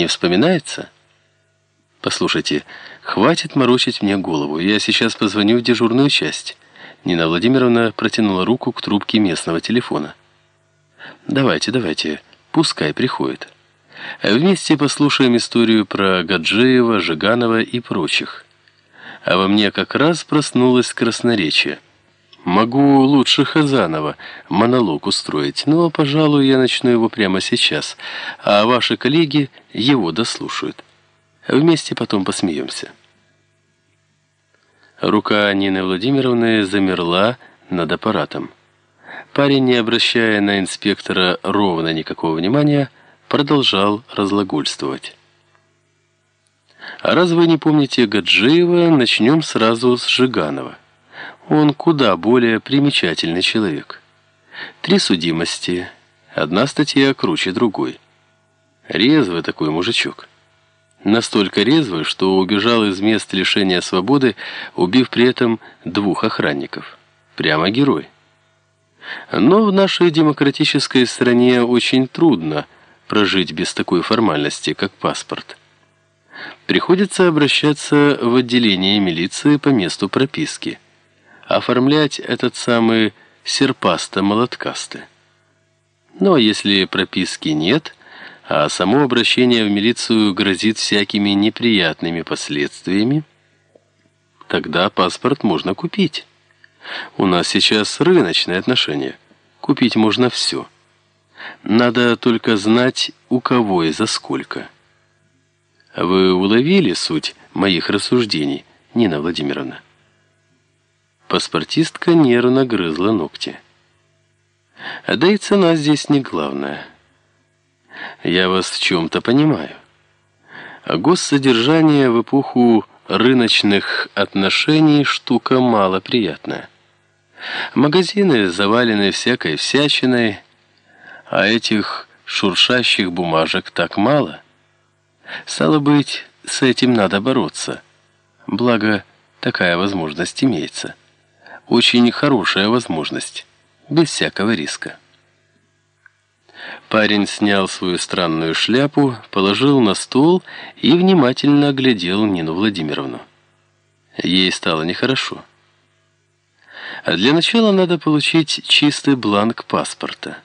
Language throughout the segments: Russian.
Не вспоминается? Послушайте, хватит морочить мне голову. Я сейчас позвоню в дежурную часть. Нина Владимировна протянула руку к трубке местного телефона. Давайте, давайте, пускай приходит. А вместе послушаем историю про Гаджиева, Жиганова и прочих. А во мне как раз проснулось красноречие. Могу лучше Хазанова монолог устроить, но, пожалуй, я начну его прямо сейчас, а ваши коллеги его дослушают. Вместе потом посмеемся. Рука Нины Владимировны замерла над аппаратом. Парень, не обращая на инспектора ровно никакого внимания, продолжал разлагульствовать. А раз вы не помните Гаджиева, начнем сразу с Жиганова. Он куда более примечательный человек. Три судимости, одна статья круче другой. Резвый такой мужичок. Настолько резвый, что убежал из мест лишения свободы, убив при этом двух охранников. Прямо герой. Но в нашей демократической стране очень трудно прожить без такой формальности, как паспорт. Приходится обращаться в отделение милиции по месту прописки. Оформлять этот самый серпасто-молоткасты. Но если прописки нет, а само обращение в милицию грозит всякими неприятными последствиями, тогда паспорт можно купить. У нас сейчас рыночные отношения. Купить можно все. Надо только знать, у кого и за сколько. Вы уловили суть моих рассуждений, Нина Владимировна? Паспортистка нервно грызла ногти. Да и цена здесь не главная. Я вас в чем-то понимаю. Госсодержание в эпоху рыночных отношений штука малоприятная. Магазины завалены всякой всячиной, а этих шуршащих бумажек так мало. Стало быть, с этим надо бороться. Благо, такая возможность имеется. Очень хорошая возможность, без всякого риска. Парень снял свою странную шляпу, положил на стол и внимательно оглядел Нину Владимировну. Ей стало нехорошо. А для начала надо получить чистый бланк паспорта.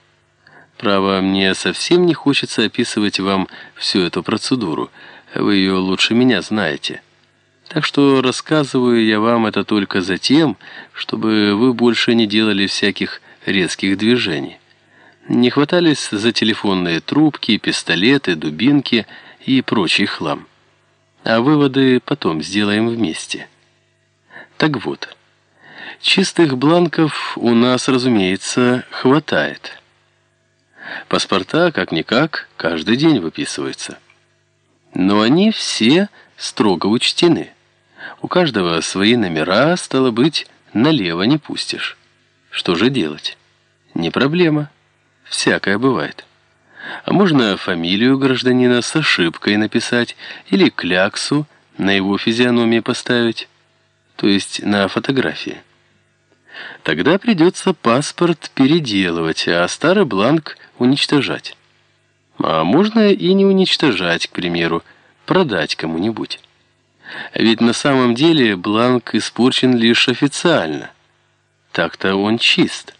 Право, мне совсем не хочется описывать вам всю эту процедуру. Вы ее лучше меня знаете. Так что рассказываю я вам это только за тем, чтобы вы больше не делали всяких резких движений. Не хватались за телефонные трубки, пистолеты, дубинки и прочий хлам. А выводы потом сделаем вместе. Так вот, чистых бланков у нас, разумеется, хватает. Паспорта, как-никак, каждый день выписываются. Но они все строго учтены. У каждого свои номера, стало быть, налево не пустишь. Что же делать? Не проблема. Всякое бывает. А можно фамилию гражданина с ошибкой написать или кляксу на его физиономии поставить, то есть на фотографии. Тогда придется паспорт переделывать, а старый бланк уничтожать. А можно и не уничтожать, к примеру, продать кому-нибудь. Ведь на самом деле бланк испорчен лишь официально. Так-то он чист.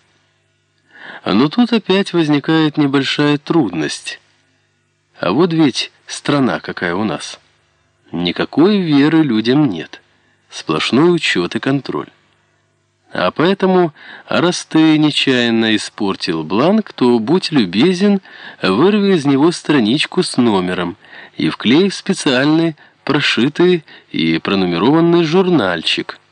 Но тут опять возникает небольшая трудность. А вот ведь страна какая у нас. Никакой веры людям нет. Сплошной учет и контроль. А поэтому, раз ты нечаянно испортил бланк, то будь любезен, вырви из него страничку с номером и вклей в специальный прошитый и пронумерованный журнальчик –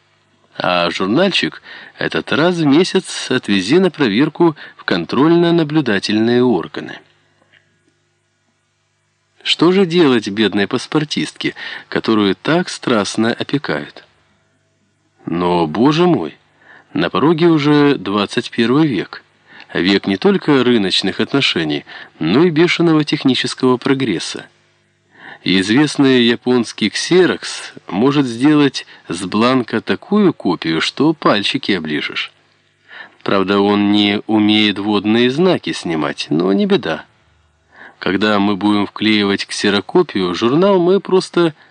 а журнальчик этот раз в месяц отвези на проверку в контрольно-наблюдательные органы. Что же делать бедной паспортистке, которую так страстно опекают? Но, боже мой, на пороге уже 21 век. Век не только рыночных отношений, но и бешеного технического прогресса известный японский ксерокс может сделать с бланка такую копию, что пальчики оближешь. Правда, он не умеет водные знаки снимать, но не беда. Когда мы будем вклеивать ксерокопию, журнал мы просто